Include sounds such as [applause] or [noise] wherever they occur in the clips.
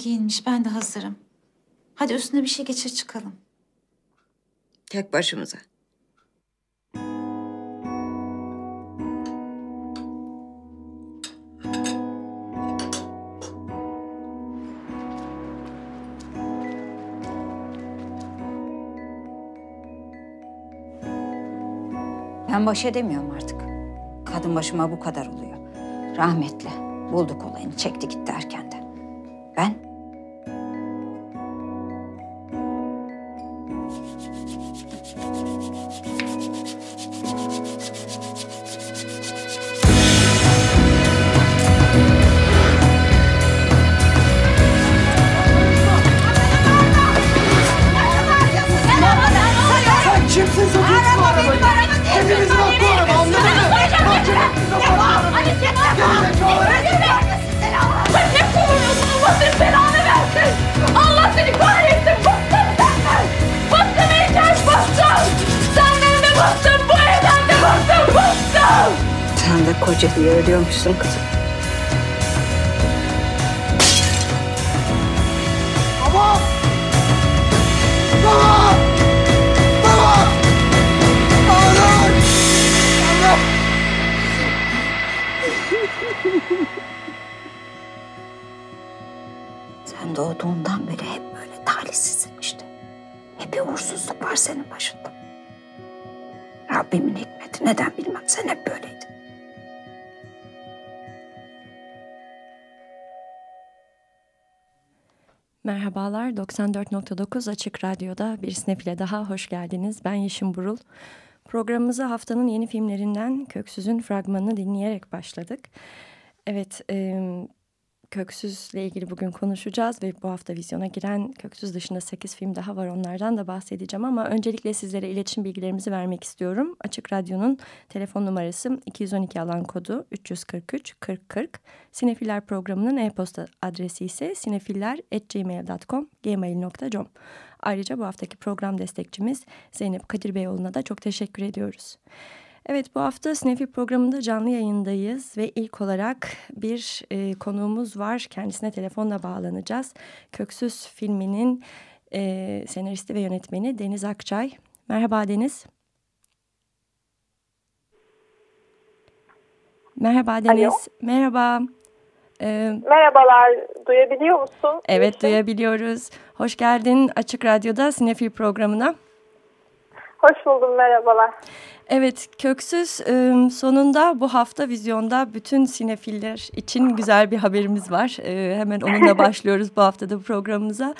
giyinmiş ben de hazırım. Hadi üstüne bir şey geçir çıkalım. Tek başımıza. Ben baş edemiyorum artık. Kadın başıma bu kadar oluyor. Rahmetli. Bulduk olayını, çekti gitti erkenden. Ben sen de koca diye ölüyormuşsun kızım. Baba! Baba! Baba! Allah! Allah! Sen doğduğundan beri hep böyle talihsizsin işte. Hep bir uğursuzluk var senin başında. Rabbimin hikmeti neden bilmem sen hep böyleydin. Merhabalar, 94.9 Açık Radyo'da bir Snefile daha hoş geldiniz. Ben Yeşim Burul. Programımıza haftanın yeni filmlerinden Köksüz'ün fragmanını dinleyerek başladık. Evet, e, Köksüz'le ilgili bugün konuşacağız ve bu hafta vizyona giren Köksüz dışında 8 film daha var onlardan da bahsedeceğim ama öncelikle sizlere iletişim bilgilerimizi vermek istiyorum. Açık Radyo'nun telefon numarası 212 alan kodu 343 40 40. Sinefiller programının e-posta adresi ise sinefiller.gmail.com gmail.com Ayrıca bu haftaki program destekçimiz Zeynep Kadir Beyoğlu'na da çok teşekkür ediyoruz. Evet bu hafta Sinefil programında canlı yayındayız ve ilk olarak bir e, konuğumuz var. Kendisine telefonla bağlanacağız. Köksüz filminin e, senaristi ve yönetmeni Deniz Akçay. Merhaba Deniz. Merhaba Deniz. Merhaba. Ee, Merhabalar, duyabiliyor musun? evet Yeşim? duyabiliyoruz. Hoş geldin Açık Radyo'da Sinefil programına. Hoş buldum, merhabalar. Evet, Köksüz e, sonunda bu hafta vizyonda bütün sinefiller için güzel bir haberimiz var. E, hemen onunla [laughs] başlıyoruz bu haftada programımıza.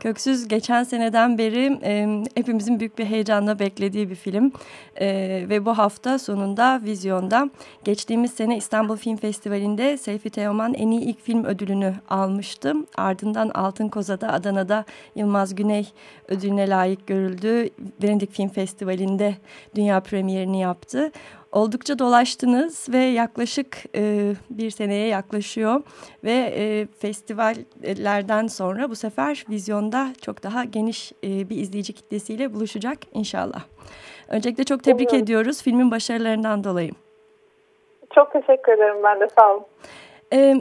Köksüz geçen seneden beri e, hepimizin büyük bir heyecanla beklediği bir film. E, ve bu hafta sonunda vizyonda geçtiğimiz sene İstanbul Film Festivali'nde Seyfi Teoman en iyi ilk film ödülünü almıştı. Ardından Altın Koza'da Adana'da Yılmaz Güney ödülüne layık görüldü. Venedik Film Festivali'nde dünya premierini yaptı. Oldukça dolaştınız ve yaklaşık e, bir seneye yaklaşıyor ve e, festivallerden sonra bu sefer vizyonda çok daha geniş e, bir izleyici kitlesiyle buluşacak inşallah. Öncelikle çok tebrik Umuyorum. ediyoruz filmin başarılarından dolayı. Çok teşekkür ederim ben de, sağ olun. E,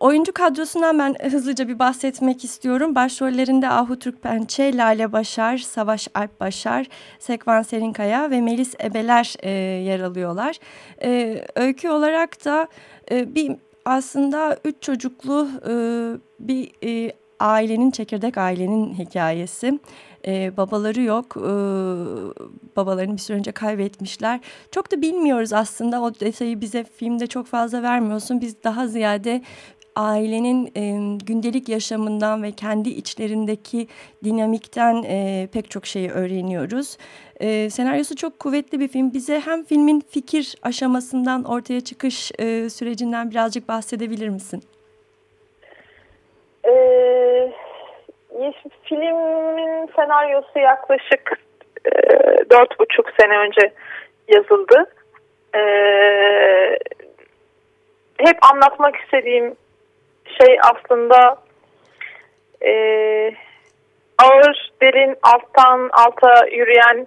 oyuncu kadrosundan ben hızlıca bir bahsetmek istiyorum. Başrollerinde Ahu Türkpençe, Lale Başar, Savaş Alp Başar, Sekvan Serinkaya ve Melis Ebeler e, yer alıyorlar. E, öykü olarak da e, bir aslında üç çocuklu e, bir e, ailenin, çekirdek ailenin hikayesi. Ee, babaları yok. Ee, babalarını bir süre önce kaybetmişler. Çok da bilmiyoruz aslında o detayı bize filmde çok fazla vermiyorsun. Biz daha ziyade ailenin e, gündelik yaşamından ve kendi içlerindeki dinamikten e, pek çok şeyi öğreniyoruz. E, senaryosu çok kuvvetli bir film. Bize hem filmin fikir aşamasından ortaya çıkış e, sürecinden birazcık bahsedebilir misin? Ee, filmin senaryosu yaklaşık dört buçuk sene önce yazıldı. E, hep anlatmak istediğim şey aslında e, ağır, derin, alttan alta yürüyen,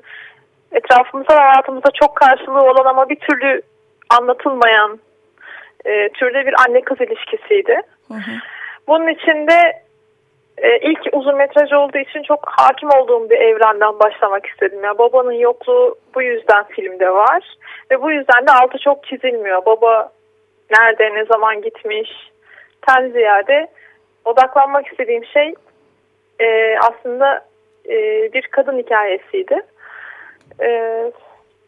etrafımızda hayatımızda çok karşılığı olan ama bir türlü anlatılmayan e, türde bir anne kız ilişkisiydi. Hı hı. Bunun içinde e, ilk uzun metraj olduğu için çok hakim olduğum bir evrenden başlamak istedim. Yani babanın yokluğu bu yüzden filmde var ve bu yüzden de altı çok çizilmiyor. Baba nerede, ne zaman gitmiş, ten ziyade odaklanmak istediğim şey e, aslında e, bir kadın hikayesiydi. E,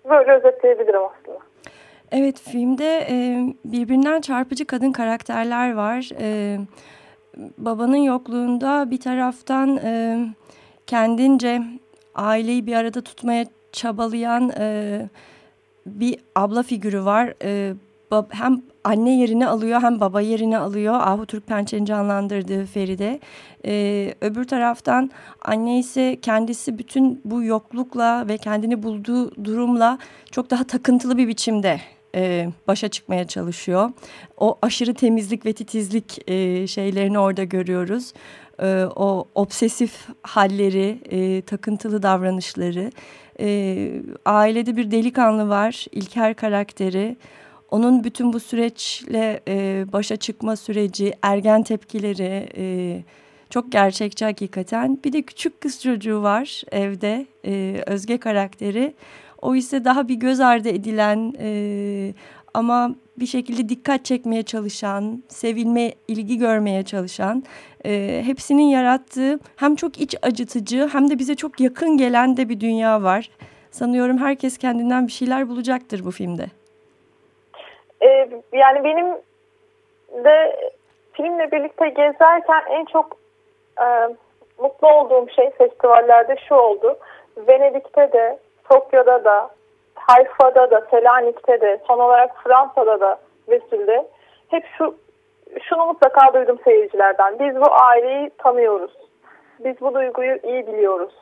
böyle özetleyebilirim aslında. Evet filmde e, birbirinden çarpıcı kadın karakterler var. E, babanın yokluğunda bir taraftan e, kendince aileyi bir arada tutmaya çabalayan e, bir abla figürü var. E, hem anne yerini alıyor hem baba yerini alıyor. Ahu Türk Pençe'nin canlandırdığı Feride. Ee, öbür taraftan anne ise kendisi bütün bu yoklukla ve kendini bulduğu durumla çok daha takıntılı bir biçimde e, başa çıkmaya çalışıyor. O aşırı temizlik ve titizlik e, şeylerini orada görüyoruz. E, o obsesif halleri, e, takıntılı davranışları. E, ailede bir delikanlı var, İlker karakteri. Onun bütün bu süreçle e, başa çıkma süreci, ergen tepkileri e, çok gerçekçi hakikaten. Bir de küçük kız çocuğu var evde, e, Özge karakteri. O ise daha bir göz ardı edilen e, ama bir şekilde dikkat çekmeye çalışan, sevilme, ilgi görmeye çalışan, e, hepsinin yarattığı hem çok iç acıtıcı hem de bize çok yakın gelen de bir dünya var. Sanıyorum herkes kendinden bir şeyler bulacaktır bu filmde. Ee, yani benim de filmle birlikte gezerken en çok e, mutlu olduğum şey festivallerde şu oldu. Venedik'te de, Tokyo'da da, Hayfa'da da, Selanik'te de, son olarak Fransa'da da Vesül'de hep şu şunu mutlaka duydum seyircilerden. Biz bu aileyi tanıyoruz. Biz bu duyguyu iyi biliyoruz.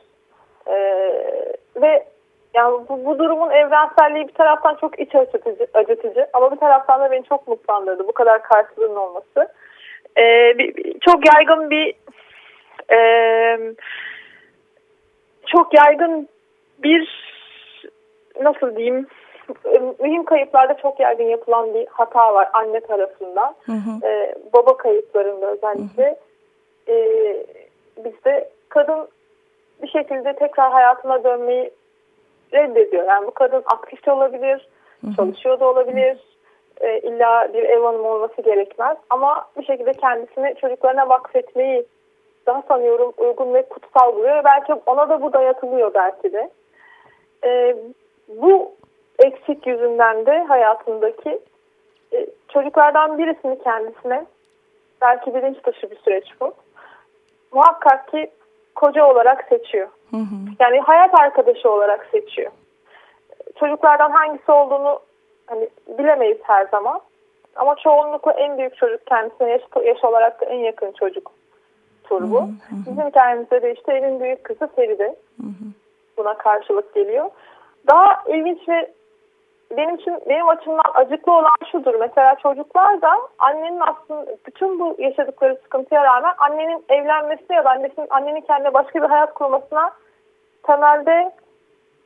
Ee, ve yani bu, bu durumun evrenselliği bir taraftan çok iç acıtıcı, acıtıcı ama bir taraftan da beni çok mutlandırdı. Bu kadar karşılığının olması. Ee, bir, çok yaygın bir e, çok yaygın bir nasıl diyeyim mühim kayıplarda çok yaygın yapılan bir hata var anne tarafından. Hı hı. Ee, baba kayıplarında özellikle hı hı. E, bizde kadın bir şekilde tekrar hayatına dönmeyi reddediyor. Yani bu kadın aktif de olabilir, çalışıyor da olabilir. E, illa bir ev hanımı olması gerekmez. Ama bir şekilde kendisini çocuklarına vakfetmeyi daha sanıyorum uygun ve kutsal buluyor. Belki ona da bu dayatılıyor belki de. E, bu eksik yüzünden de hayatındaki e, çocuklardan birisini kendisine belki bilinç dışı bir süreç bu. Muhakkak ki koca olarak seçiyor. Hı hı. Yani hayat arkadaşı olarak seçiyor. Çocuklardan hangisi olduğunu hani bilemeyiz her zaman. Ama çoğunlukla en büyük çocuk kendisine yaş, yaş olarak da en yakın çocuk tur bu. Hı hı. Bizim hikayemizde de işte evin büyük kızı Feride. Hı hı. Buna karşılık geliyor. Daha ilginç ve benim için benim açımdan acıklı olan şudur. Mesela çocuklar da annenin aslında bütün bu yaşadıkları sıkıntıya rağmen annenin evlenmesine ya da annesinin annenin kendine başka bir hayat kurmasına temelde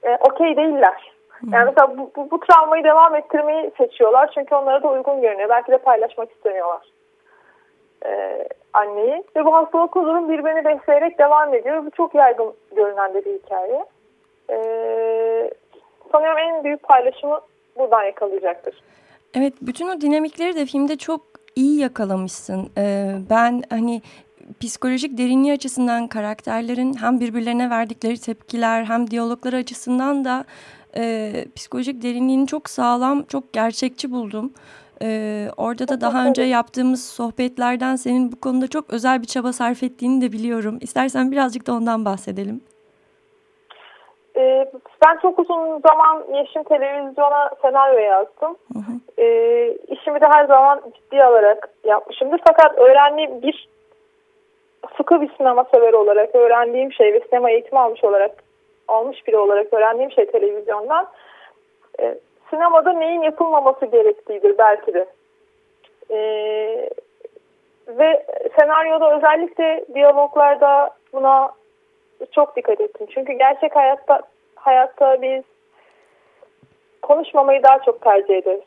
e, okey değiller. Yani mesela bu, bu, bu travmayı devam ettirmeyi seçiyorlar. Çünkü onlara da uygun görünüyor. Belki de paylaşmak istemiyorlar e, anneyi. Ve bu hastalık durum birbirini besleyerek devam ediyor. Bu çok yaygın görünen bir hikaye. E, sanıyorum en büyük paylaşımı buradan yakalayacaktır. Evet bütün o dinamikleri de filmde çok iyi yakalamışsın. Ee, ben hani psikolojik derinliği açısından karakterlerin hem birbirlerine verdikleri tepkiler hem diyaloglar açısından da e, psikolojik derinliğini çok sağlam, çok gerçekçi buldum. Ee, orada da daha önce yaptığımız sohbetlerden senin bu konuda çok özel bir çaba sarf ettiğini de biliyorum. İstersen birazcık da ondan bahsedelim. Ee, ben çok uzun zaman Yeşim Televizyon'a senaryo yazdım. Hı hı. Ee, işimi de her zaman ciddi alarak yapmışımdır. Fakat öğrendiğim bir sıkı bir sinema severi olarak öğrendiğim şey ve sinema eğitimi almış olarak almış biri olarak öğrendiğim şey televizyondan e, sinemada neyin yapılmaması gerektiğidir belki de. E, ve senaryoda özellikle diyaloglarda buna çok dikkat ettim. Çünkü gerçek hayatta hayatta biz konuşmamayı daha çok tercih ederiz.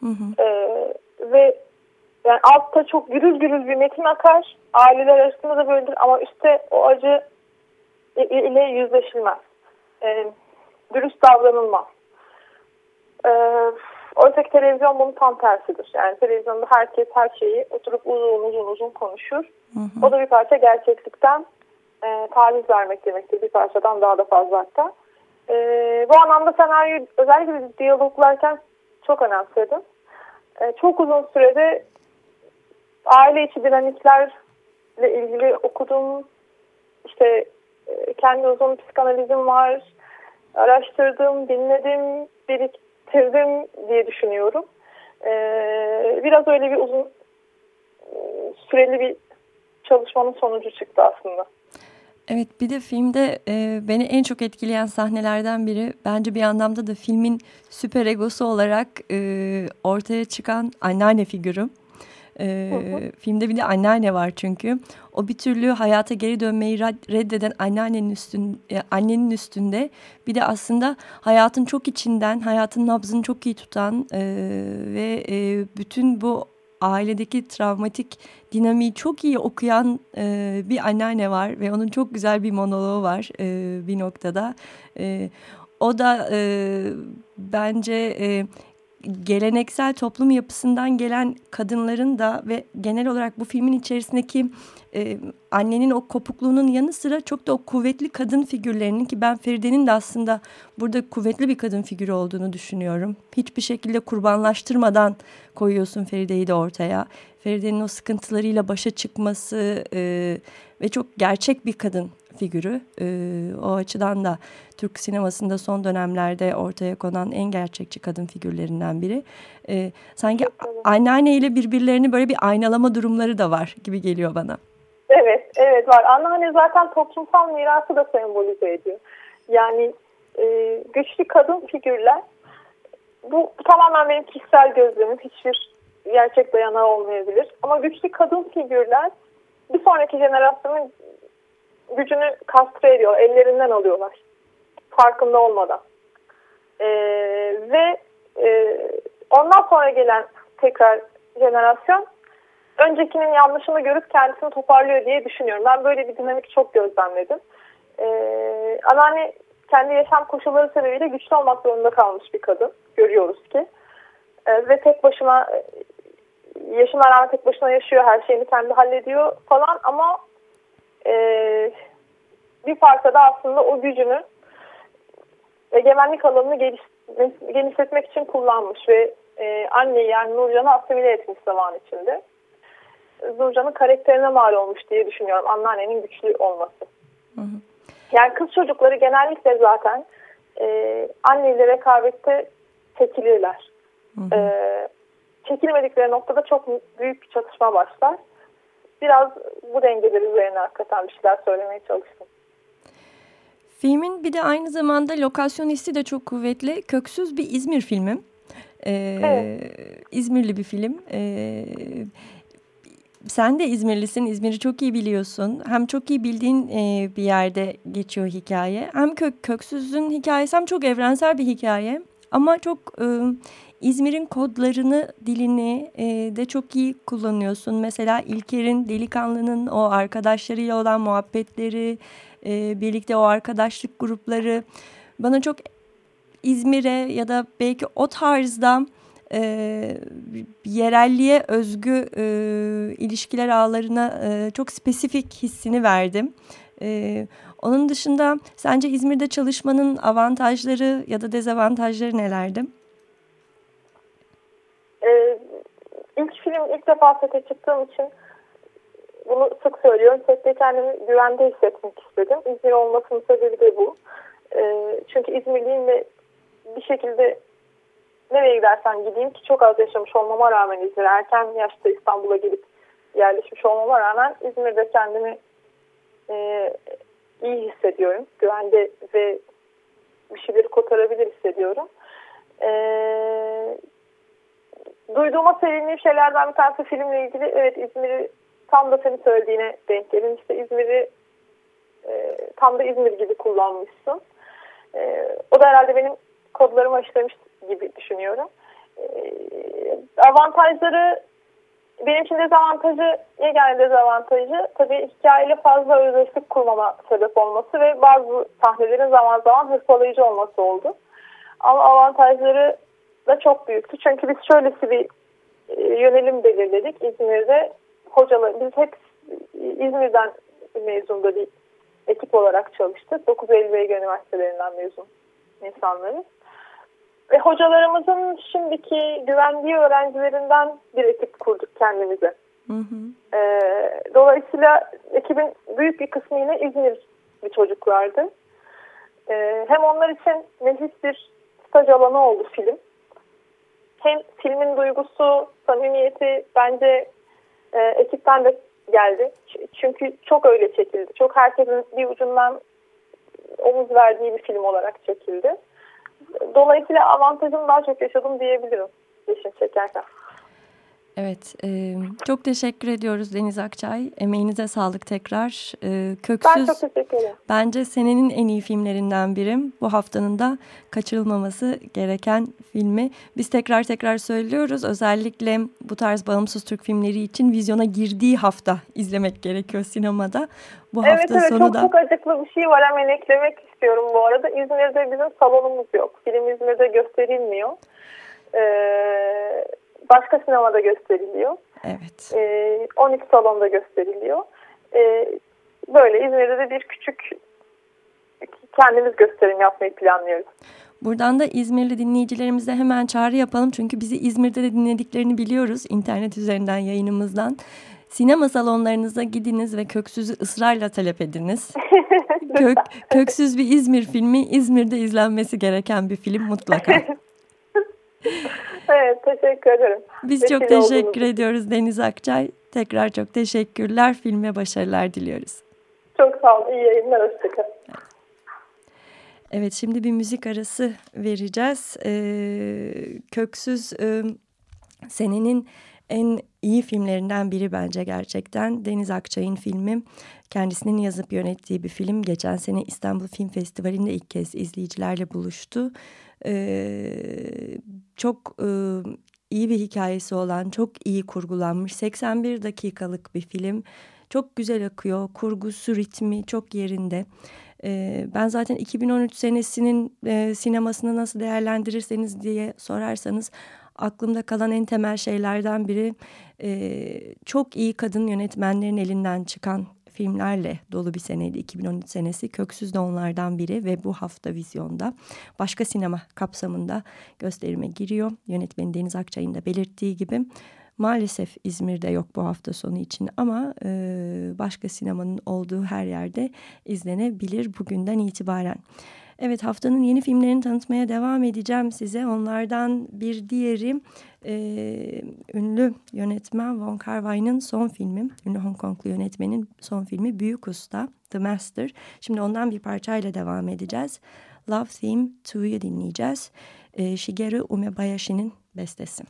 Hı hı. Ee, ve yani altta çok gürül gürül bir metin akar. Aileler arasında da böyledir ama üstte o acı ile yüzleşilmez. Ee, dürüst davranılmaz. Ee, oysa ki televizyon bunun tam tersidir. Yani televizyonda herkes her şeyi oturup uzun uzun uzun konuşur. Hı hı. O da bir parça gerçeklikten e, taviz vermek demektir. Bir parçadan daha da fazla hatta. E, bu anlamda senaryo özellikle diyaloglarken çok önemsedim. E, çok uzun sürede aile içi dinamiklerle ilgili okudum. İşte e, kendi uzun psikanalizim var. Araştırdım, dinledim, biriktirdim diye düşünüyorum. E, biraz öyle bir uzun e, süreli bir çalışmanın sonucu çıktı aslında. Evet bir de filmde e, beni en çok etkileyen sahnelerden biri bence bir anlamda da filmin süper egosu olarak e, ortaya çıkan anneanne figürü. E, Filmde bir de anneanne var çünkü. O bir türlü hayata geri dönmeyi reddeden anneannenin üstün, e, annenin üstünde bir de aslında hayatın çok içinden, hayatın nabzını çok iyi tutan e, ve e, bütün bu ailedeki travmatik dinamiği çok iyi okuyan e, bir anneanne var ve onun çok güzel bir monoloğu var e, bir noktada. E, o da e, bence e, geleneksel toplum yapısından gelen kadınların da ve genel olarak bu filmin içerisindeki e, annenin o kopukluğunun yanı sıra çok da o kuvvetli kadın figürlerinin ki ben Feride'nin de aslında burada kuvvetli bir kadın figürü olduğunu düşünüyorum. Hiçbir şekilde kurbanlaştırmadan koyuyorsun Feride'yi de ortaya. Feride'nin o sıkıntılarıyla başa çıkması e, ve çok gerçek bir kadın figürü. E, o açıdan da Türk sinemasında son dönemlerde ortaya konan en gerçekçi kadın figürlerinden biri. E, sanki anneanneyle birbirlerini böyle bir aynalama durumları da var gibi geliyor bana. Evet, evet var. Anneanne zaten toplumsal mirası da sembolize ediyor. Yani e, güçlü kadın figürler bu tamamen benim kişisel gözlemim. Hiçbir gerçek dayanağı olmayabilir. Ama güçlü kadın figürler bir sonraki jenerasyonun gücünü kastre ediyor. Ellerinden alıyorlar. Farkında olmadan. E, ve e, ondan sonra gelen tekrar jenerasyon öncekinin yanlışını görüp kendisini toparlıyor diye düşünüyorum. Ben böyle bir dinamik çok gözlemledim. Ee, anneanne kendi yaşam koşulları sebebiyle güçlü olmak zorunda kalmış bir kadın. Görüyoruz ki. Ee, ve tek başına yaşına rağmen tek başına yaşıyor. Her şeyini kendi hallediyor falan ama e, bir parçada aslında o gücünü egemenlik alanını geliş, genişletmek için kullanmış ve e, anneyi yani Nurcan'ı asimile etmiş zaman içinde. Nurcan'ın karakterine mal olmuş diye düşünüyorum. Anneannenin güçlü olması. Hı hı. Yani kız çocukları genellikle zaten e, anneyle rekabette çekilirler. Hı hı. E, çekilmedikleri noktada çok büyük bir çatışma başlar. Biraz bu dengeler üzerine hakikaten bir şeyler söylemeye çalıştım. Filmin bir de aynı zamanda lokasyon hissi de çok kuvvetli. Köksüz bir İzmir filmi. Ee, evet. İzmirli bir film. Ee, sen de İzmirlisin. İzmir'i çok iyi biliyorsun. Hem çok iyi bildiğin e, bir yerde geçiyor hikaye. Hem kök, Köksüz'ün hikayesi hem çok evrensel bir hikaye. Ama çok e, İzmir'in kodlarını, dilini e, de çok iyi kullanıyorsun. Mesela İlker'in, Delikanlı'nın o arkadaşlarıyla olan muhabbetleri, e, birlikte o arkadaşlık grupları bana çok İzmir'e ya da belki o tarzda e, yerelliğe özgü e, ilişkiler ağlarına e, çok spesifik hissini verdim. E, onun dışında sence İzmir'de çalışmanın avantajları ya da dezavantajları nelerdi? Ee, film ilk defa sete çıktığım için bunu sık söylüyorum. Sette kendimi güvende hissetmek istedim. İzmir olmasının sebebi de bu. Ee, çünkü İzmirliyim ve bir şekilde nereye gidersem gideyim ki çok az yaşamış olmama rağmen İzmir'e erken yaşta İstanbul'a gelip yerleşmiş olmama rağmen İzmir'de kendimi e, iyi hissediyorum. Güvende ve bir şeyleri kotarabilir hissediyorum. E, duyduğuma sevindiğim şeylerden bir tanesi filmle ilgili. Evet İzmir'i tam da senin söylediğine denk gelin. İşte İzmir'i e, tam da İzmir gibi kullanmışsın. E, o da herhalde benim kodlarımı aşılamış gibi düşünüyorum. E, avantajları benim için dezavantajı, yegane dezavantajı tabii hikayeyle fazla özdeşlik kurmama sebep olması ve bazı sahnelerin zaman zaman hırpalayıcı olması oldu. Ama avantajları da çok büyüktü. Çünkü biz şöylesi bir e, yönelim belirledik İzmir'de. Hocalar, biz hep İzmir'den mezunda bir ekip olarak çalıştık. 9 Eylül Ege Üniversitelerinden mezun insanlarız. Ve hocalarımızın şimdiki güvendiği öğrencilerinden bir ekip kurduk kendimize. Hı hı. Ee, dolayısıyla ekibin büyük bir kısmı yine İzmirli çocuklardı. Ee, hem onlar için nefis bir staj alanı oldu film. Hem filmin duygusu, samimiyeti bence e, ekipten de geldi. Çünkü çok öyle çekildi. Çok herkesin bir ucundan omuz verdiği bir film olarak çekildi. Dolayısıyla avantajını daha çok yaşadım diyebilirim yeşim çekerken. Evet, e, çok teşekkür ediyoruz Deniz Akçay. Emeğinize sağlık tekrar. E, Köksüz, ben çok teşekkür ederim. Bence senenin en iyi filmlerinden birim. Bu haftanın da kaçırılmaması gereken filmi. Biz tekrar tekrar söylüyoruz. Özellikle bu tarz bağımsız Türk filmleri için vizyona girdiği hafta izlemek gerekiyor sinemada. Bu evet, hafta evet, sonu çok, da... çok acıklı bir şey var hemen eklemek istiyorum bu arada. İzmir'de bizim salonumuz yok. Film İzmir'de gösterilmiyor. Ee, başka sinemada gösteriliyor. Evet. E, 12 salonda gösteriliyor. E, böyle İzmir'de de bir küçük kendimiz gösterim yapmayı planlıyoruz. Buradan da İzmirli dinleyicilerimize hemen çağrı yapalım. Çünkü bizi İzmir'de de dinlediklerini biliyoruz internet üzerinden yayınımızdan. Sinema salonlarınıza gidiniz ve Köksüz'ü ısrarla talep ediniz. [laughs] Kök, köksüz bir İzmir filmi İzmir'de izlenmesi gereken bir film mutlaka. [laughs] evet teşekkür ederim. Biz Vesile çok teşekkür olduğunuz. ediyoruz Deniz Akçay. Tekrar çok teşekkürler. Filme başarılar diliyoruz. Çok sağ olun. İyi yayınlar. Hoşçakalın. Evet şimdi bir müzik arası vereceğiz. Ee, Köksüz e, senenin en iyi filmlerinden biri bence gerçekten. Deniz Akçay'ın filmi. Kendisinin yazıp yönettiği bir film. Geçen sene İstanbul Film Festivali'nde ilk kez izleyicilerle buluştu. Ee, çok e, iyi bir hikayesi olan, çok iyi kurgulanmış 81 dakikalık bir film. Çok güzel akıyor, kurgusu, ritmi çok yerinde. Ee, ben zaten 2013 senesinin e, sinemasını nasıl değerlendirirseniz diye sorarsanız aklımda kalan en temel şeylerden biri e, çok iyi kadın yönetmenlerin elinden çıkan filmlerle dolu bir seneydi 2013 senesi. Köksüz de onlardan biri ve bu hafta vizyonda başka sinema kapsamında gösterime giriyor. Yönetmeni Deniz Akçay'ın da belirttiği gibi maalesef İzmir'de yok bu hafta sonu için ama e, başka sinemanın olduğu her yerde izlenebilir bugünden itibaren. Evet haftanın yeni filmlerini tanıtmaya devam edeceğim size. Onlardan bir diğeri e, ünlü yönetmen Wong Kar Wai'nin son filmi. Ünlü Hong Konglu yönetmenin son filmi Büyük Usta The Master. Şimdi ondan bir parçayla devam edeceğiz. Love Theme 2'yu dinleyeceğiz. E, Shigeru Umebayashi'nin bestesi.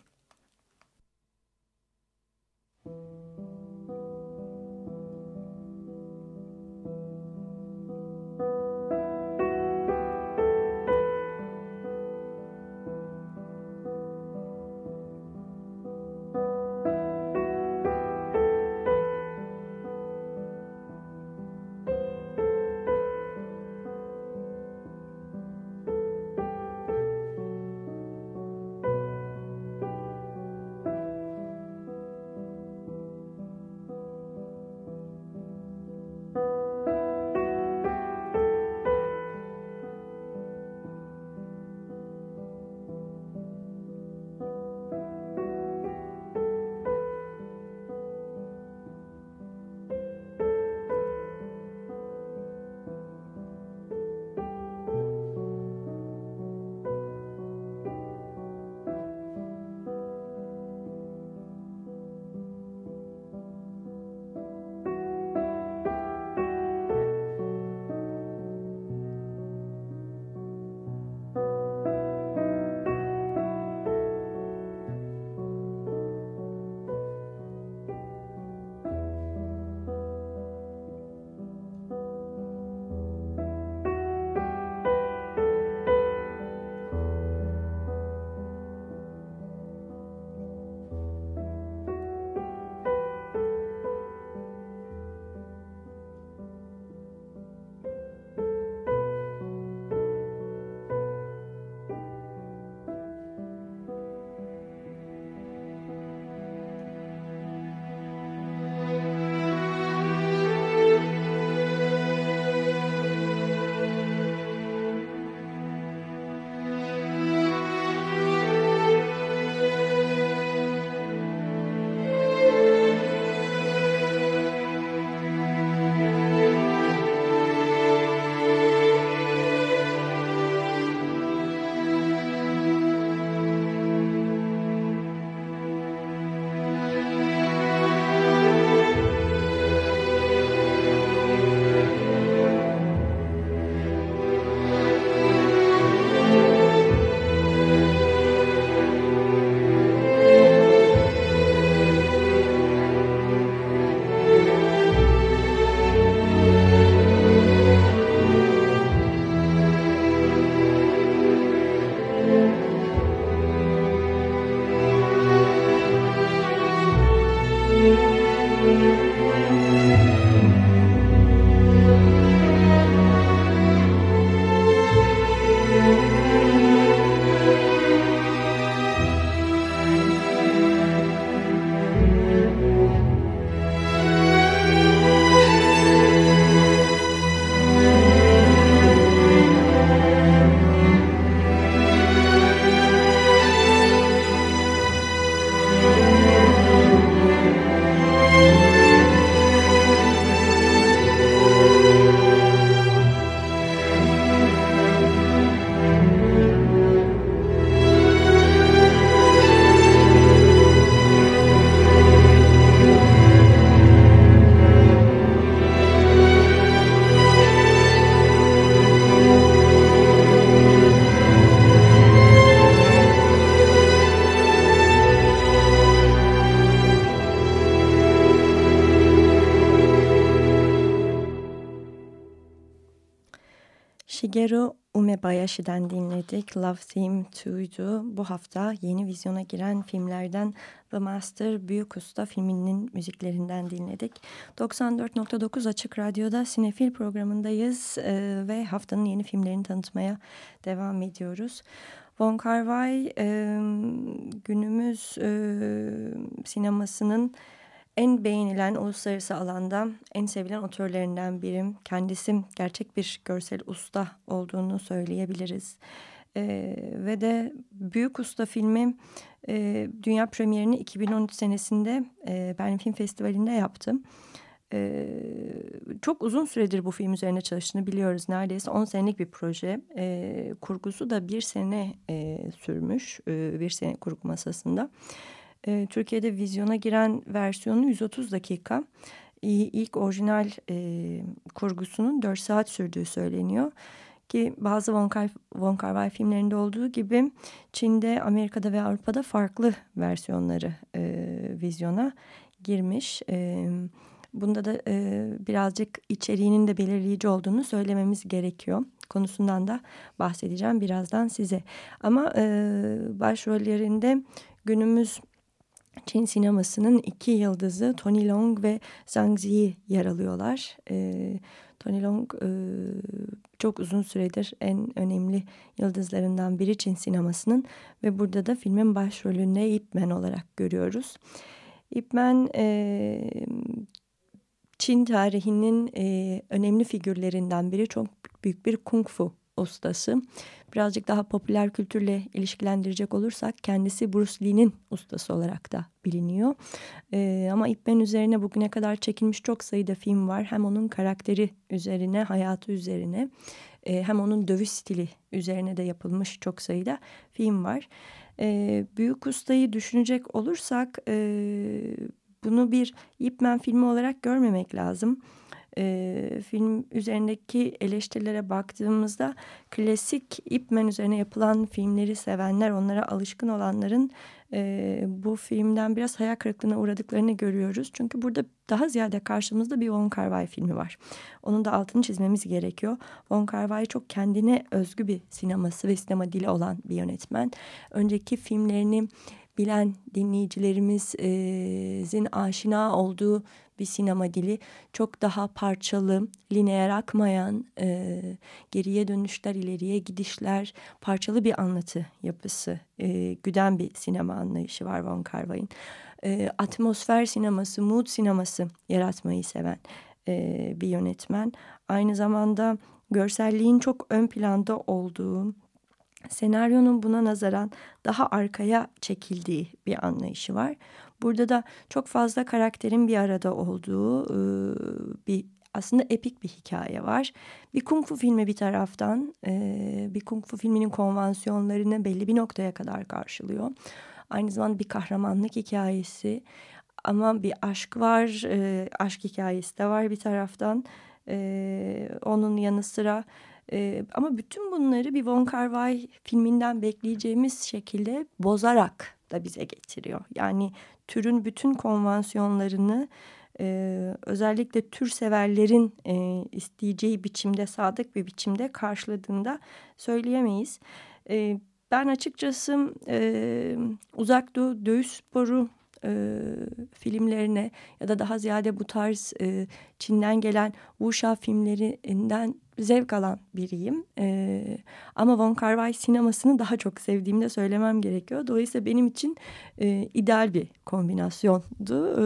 Shigeru Umebayashi'den dinledik. Love Theme 2'ydu. Bu hafta yeni vizyona giren filmlerden The Master Büyük Usta filminin müziklerinden dinledik. 94.9 Açık Radyo'da Sinefil programındayız e, ve haftanın yeni filmlerini tanıtmaya devam ediyoruz. Von Kar-wai e, günümüz e, sinemasının en beğenilen uluslararası alanda en sevilen otörlerinden birim. Kendisi gerçek bir görsel usta olduğunu söyleyebiliriz. Ee, ve de Büyük Usta filmi e, dünya premierini 2013 senesinde e, Berlin Film Festivali'nde yaptım. Ee, çok uzun süredir bu film üzerine çalıştığını biliyoruz. Neredeyse 10 senelik bir proje. Ee, kurgusu da bir sene e, sürmüş. E, bir sene kurgu masasında. E, Türkiye'de vizyona giren versiyonu 130 dakika. İlk orijinal e, kurgusunun 4 saat sürdüğü söyleniyor. Ki bazı Von Kar filmlerinde olduğu gibi Çin'de, Amerika'da ve Avrupa'da farklı versiyonları e, vizyona girmiş. E, bunda da e, birazcık içeriğinin de belirleyici olduğunu söylememiz gerekiyor. Konusundan da bahsedeceğim birazdan size. Ama e, başrollerinde günümüz Çin sinemasının iki yıldızı Tony Long ve Zhang Ziyi yer alıyorlar. E, Tony Long e, çok uzun süredir en önemli yıldızlarından biri Çin sinemasının ve burada da filmin başrolünde Ip Man olarak görüyoruz. Ip Man e, Çin tarihinin e, önemli figürlerinden biri çok büyük bir kung fu ustası. Birazcık daha popüler kültürle ilişkilendirecek olursak kendisi Bruce Lee'nin ustası olarak da biliniyor. Ee, ama Ip üzerine bugüne kadar çekilmiş çok sayıda film var. Hem onun karakteri üzerine, hayatı üzerine e, hem onun dövüş stili üzerine de yapılmış çok sayıda film var. E, Büyük Usta'yı düşünecek olursak e, bunu bir Ip Man filmi olarak görmemek lazım e, film üzerindeki eleştirilere baktığımızda klasik Ip Man üzerine yapılan filmleri sevenler, onlara alışkın olanların e, bu filmden biraz hayal kırıklığına uğradıklarını görüyoruz. Çünkü burada daha ziyade karşımızda bir Wong Kar filmi var. Onun da altını çizmemiz gerekiyor. Wong Kar çok kendine özgü bir sineması ve sinema dili olan bir yönetmen. Önceki filmlerini bilen dinleyicilerimizin aşina olduğu bir sinema dili. Çok daha parçalı, lineer akmayan, e, geriye dönüşler, ileriye gidişler, parçalı bir anlatı yapısı, e, güden bir sinema anlayışı var Von Wai'nin. E, atmosfer sineması, mood sineması yaratmayı seven e, bir yönetmen. Aynı zamanda görselliğin çok ön planda olduğu, senaryonun buna nazaran daha arkaya çekildiği bir anlayışı var. Burada da çok fazla karakterin bir arada olduğu e, bir aslında epik bir hikaye var. Bir kung fu filmi bir taraftan e, bir kung fu filminin konvansiyonlarını belli bir noktaya kadar karşılıyor. Aynı zamanda bir kahramanlık hikayesi ama bir aşk var, e, aşk hikayesi de var bir taraftan. Onun yanı sıra e, ama bütün bunları bir Von Kar filminden bekleyeceğimiz şekilde bozarak da bize getiriyor. Yani türün bütün konvansiyonlarını e, özellikle tür severlerin e, isteyeceği biçimde sadık bir biçimde karşıladığında söyleyemeyiz. E, ben açıkçası e, uzak doğu dövüş sporu e, filmlerine ya da daha ziyade bu tarz e, Çin'den gelen Wuxia filmlerinden zevk alan biriyim. E, ama Wong Kar Wai sinemasını daha çok sevdiğimi de söylemem gerekiyor. Dolayısıyla benim için e, ideal bir kombinasyondu. E,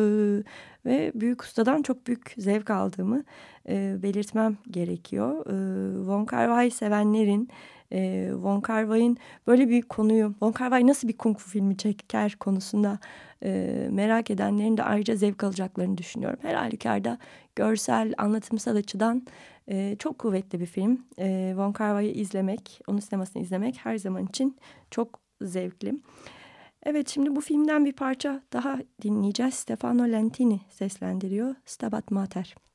ve büyük ustadan çok büyük zevk aldığımı e, belirtmem gerekiyor. E, Wong Kar Wai sevenlerin e, Von Kar böyle bir konuyu Von Kar nasıl bir kung fu filmi çeker konusunda e, merak edenlerin de ayrıca zevk alacaklarını düşünüyorum. Her halükarda görsel, anlatımsal açıdan e, çok kuvvetli bir film. E, Von Kar izlemek, onun sinemasını izlemek her zaman için çok zevkli. Evet şimdi bu filmden bir parça daha dinleyeceğiz. Stefano Lentini seslendiriyor. Stabat Mater.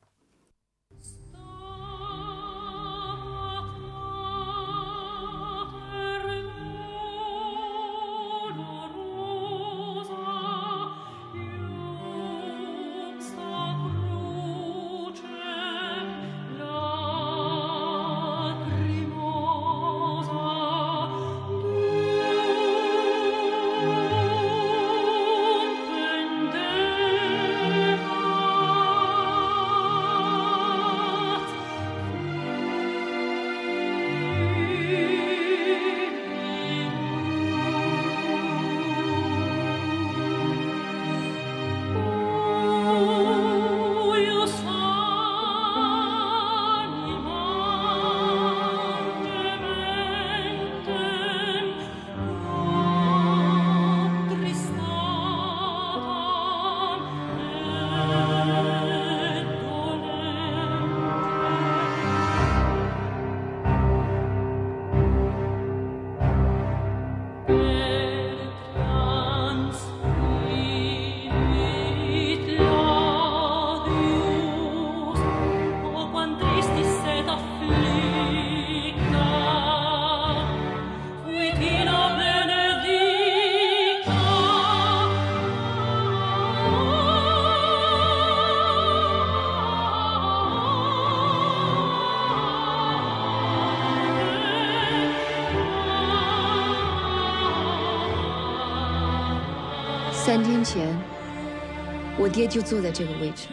爹就坐在这个位置。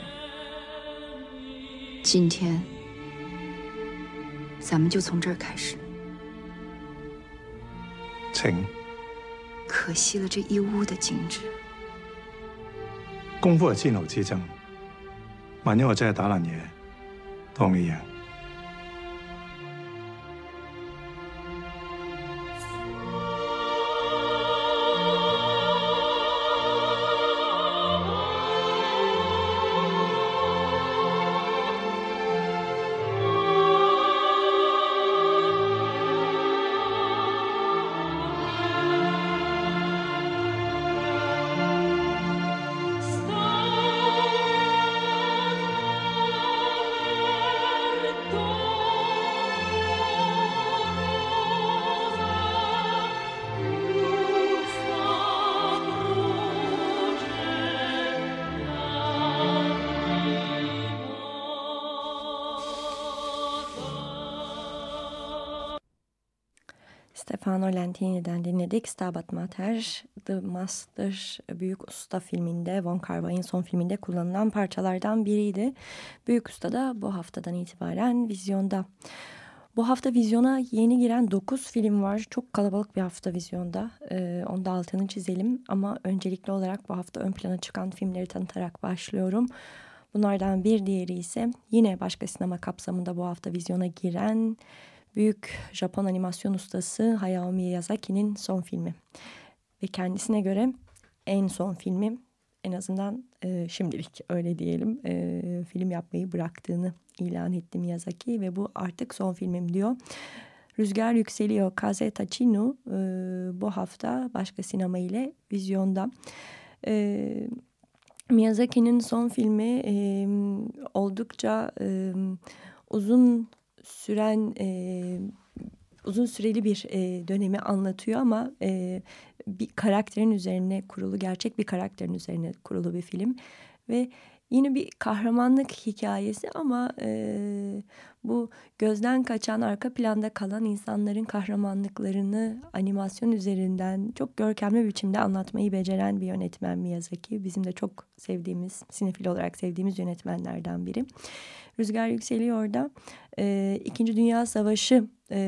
今天，咱们就从这儿开始。请。可惜了这一屋的景致。功夫係千勞之爭，萬一我真係打爛嘢，當你贏。Dinledik. Stabat Mater, The Master Büyük Usta filminde, Von Kar son filminde kullanılan parçalardan biriydi. Büyük Usta da bu haftadan itibaren vizyonda. Bu hafta vizyona yeni giren 9 film var. Çok kalabalık bir hafta vizyonda. Ee, onu da altını çizelim. Ama öncelikli olarak bu hafta ön plana çıkan filmleri tanıtarak başlıyorum. Bunlardan bir diğeri ise yine başka sinema kapsamında bu hafta vizyona giren büyük Japon animasyon ustası Hayao Miyazaki'nin son filmi. Ve kendisine göre en son filmi en azından e, şimdilik öyle diyelim e, film yapmayı bıraktığını ilan etti Miyazaki ve bu artık son filmim diyor. Rüzgar Yükseliyor Kaze Tachino e, bu hafta başka sinema ile vizyonda. E, Miyazaki'nin son filmi e, oldukça e, uzun süren e, uzun süreli bir e, dönemi anlatıyor ama e, bir karakterin üzerine kurulu gerçek bir karakterin üzerine kurulu bir film ve yine bir kahramanlık hikayesi ama e, bu gözden kaçan arka planda kalan insanların kahramanlıklarını animasyon üzerinden çok görkemli biçimde anlatmayı beceren bir yönetmen Miyazaki. Bizim de çok sevdiğimiz, sinefil olarak sevdiğimiz yönetmenlerden biri. Rüzgar Yükseliyor da e, İkinci Dünya Savaşı e,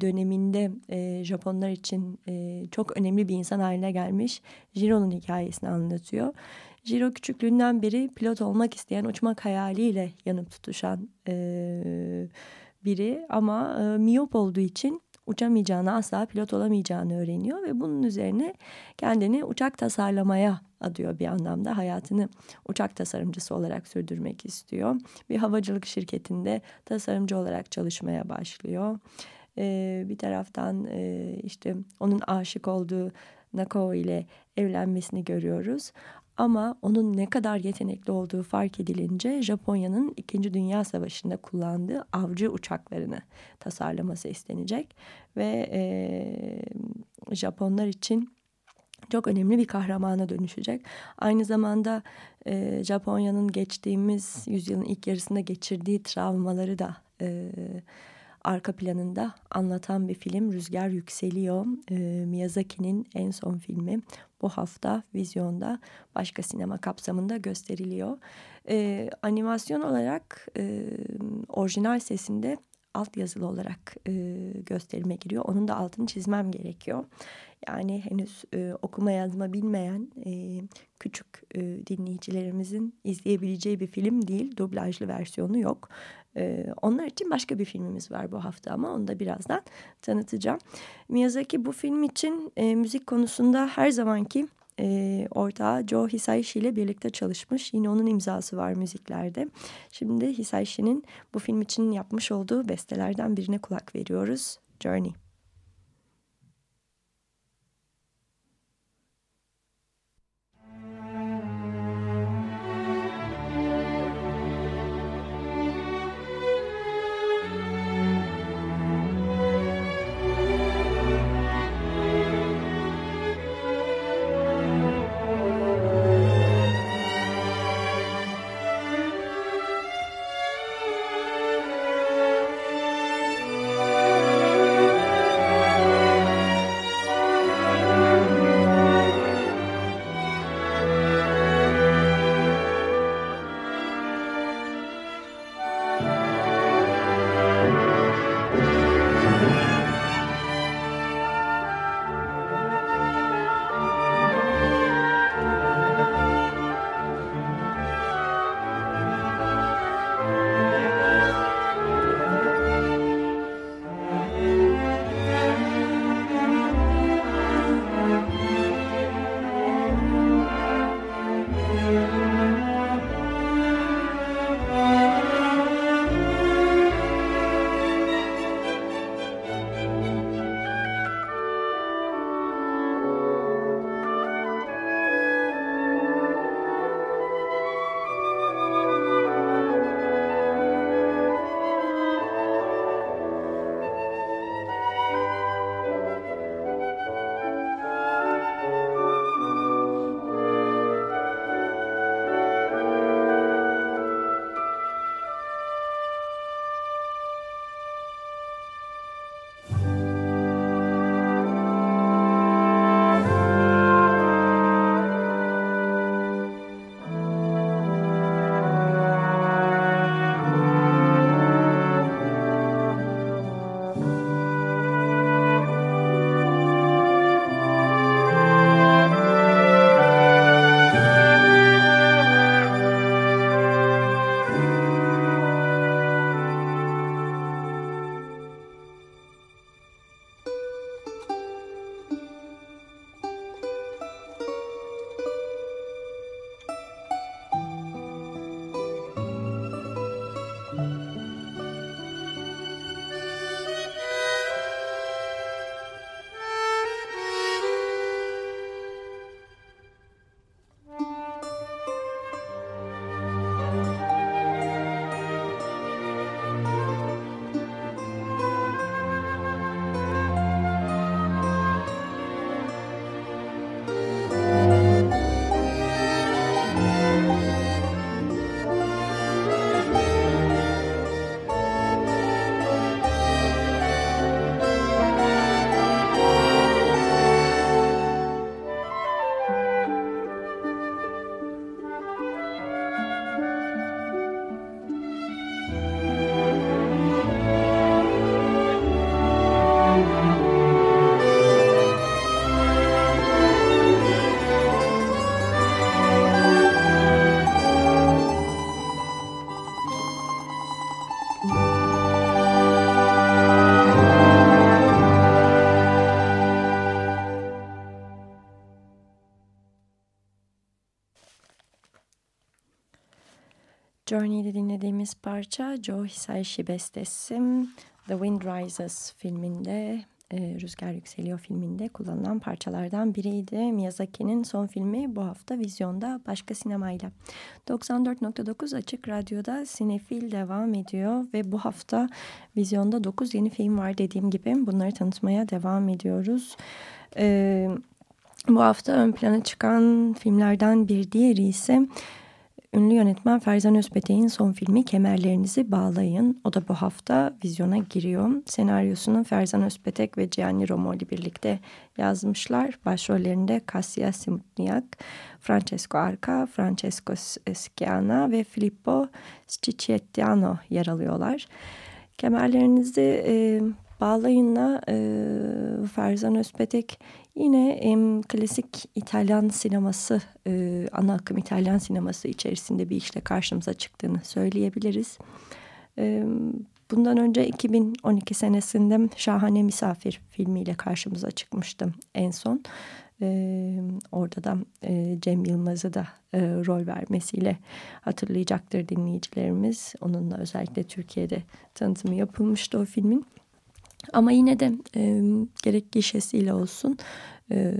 döneminde e, Japonlar için e, çok önemli bir insan haline gelmiş Jiro'nun hikayesini anlatıyor. Jiro küçüklüğünden beri pilot olmak isteyen uçmak hayaliyle yanıp tutuşan e, biri ama e, miyop olduğu için uçamayacağını asla pilot olamayacağını öğreniyor ve bunun üzerine kendini uçak tasarlamaya adıyor bir anlamda hayatını uçak tasarımcısı olarak sürdürmek istiyor. Bir havacılık şirketinde tasarımcı olarak çalışmaya başlıyor. Ee, bir taraftan e, işte onun aşık olduğu Nako ile evlenmesini görüyoruz. Ama onun ne kadar yetenekli olduğu fark edilince Japonya'nın 2. Dünya Savaşı'nda kullandığı avcı uçaklarını tasarlaması istenecek. Ve e, Japonlar için çok önemli bir kahramana dönüşecek. Aynı zamanda e, Japonya'nın geçtiğimiz yüzyılın ilk yarısında geçirdiği travmaları da e, arka planında anlatan bir film Rüzgar Yükseliyor. E, Miyazaki'nin en son filmi bu hafta vizyonda başka sinema kapsamında gösteriliyor. E, animasyon olarak e, orijinal sesinde alt yazılı olarak e, gösterime giriyor. Onun da altını çizmem gerekiyor. Yani henüz e, okuma yazma bilmeyen e, küçük e, dinleyicilerimizin izleyebileceği bir film değil. Dublajlı versiyonu yok. E, onlar için başka bir filmimiz var bu hafta ama onu da birazdan tanıtacağım. Miyazaki bu film için e, müzik konusunda her zamanki e, ortağı Joe Hisaishi ile birlikte çalışmış. Yine onun imzası var müziklerde. Şimdi Hisaishi'nin bu film için yapmış olduğu bestelerden birine kulak veriyoruz. Journey. Parça Joe Hisaishi bestesi The Wind Rises filminde e, Rüzgar Yükseliyor filminde kullanılan parçalardan biriydi. Miyazaki'nin son filmi bu hafta vizyonda başka sinemayla. 94.9 Açık Radyo'da Sinefil devam ediyor ve bu hafta vizyonda 9 yeni film var dediğim gibi bunları tanıtmaya devam ediyoruz. E, bu hafta ön plana çıkan filmlerden bir diğeri ise ünlü yönetmen Ferzan Özpetek'in son filmi Kemerlerinizi Bağlayın. O da bu hafta vizyona giriyor. Senaryosunu Ferzan Özpetek ve Gianni Romoli birlikte yazmışlar. Başrollerinde Cassia Simutniak, Francesco Arca, Francesco Sciana ve Filippo Scicciettiano yer alıyorlar. Kemerlerinizi e, bağlayınla e, Ferzan Özpetek Yine em, klasik İtalyan sineması, e, ana akım İtalyan sineması içerisinde bir işle karşımıza çıktığını söyleyebiliriz. E, bundan önce 2012 senesinde Şahane Misafir filmiyle karşımıza çıkmıştım en son. E, orada da e, Cem Yılmaz'ı da e, rol vermesiyle hatırlayacaktır dinleyicilerimiz. Onunla özellikle Türkiye'de tanıtımı yapılmıştı o filmin. Ama yine de e, gerek gişesiyle olsun e,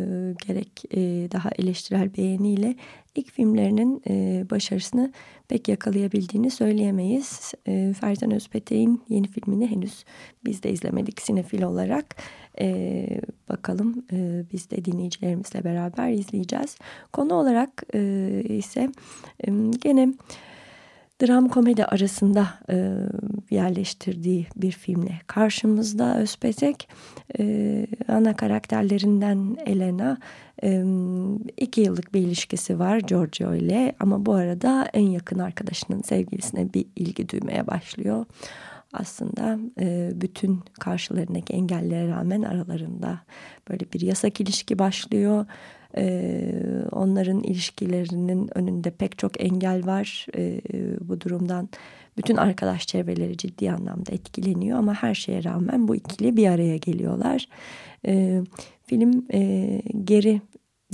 gerek e, daha eleştirel beğeniyle ilk filmlerinin e, başarısını pek yakalayabildiğini söyleyemeyiz. E, Ferzan Özpetek'in yeni filmini henüz biz de izlemedik sinefil olarak. E, bakalım e, biz de dinleyicilerimizle beraber izleyeceğiz. Konu olarak e, ise e, gene dram komedi arasında e, yerleştirdiği bir filmle karşımızda Özpetek. E, ana karakterlerinden Elena. E, iki yıllık bir ilişkisi var Giorgio ile ama bu arada en yakın arkadaşının sevgilisine bir ilgi duymaya başlıyor. Aslında e, bütün karşılarındaki engellere rağmen aralarında böyle bir yasak ilişki başlıyor e, onların ilişkilerinin önünde pek çok engel var. E, bu durumdan bütün arkadaş çevreleri ciddi anlamda etkileniyor ama her şeye rağmen bu ikili bir araya geliyorlar. E, film e, geri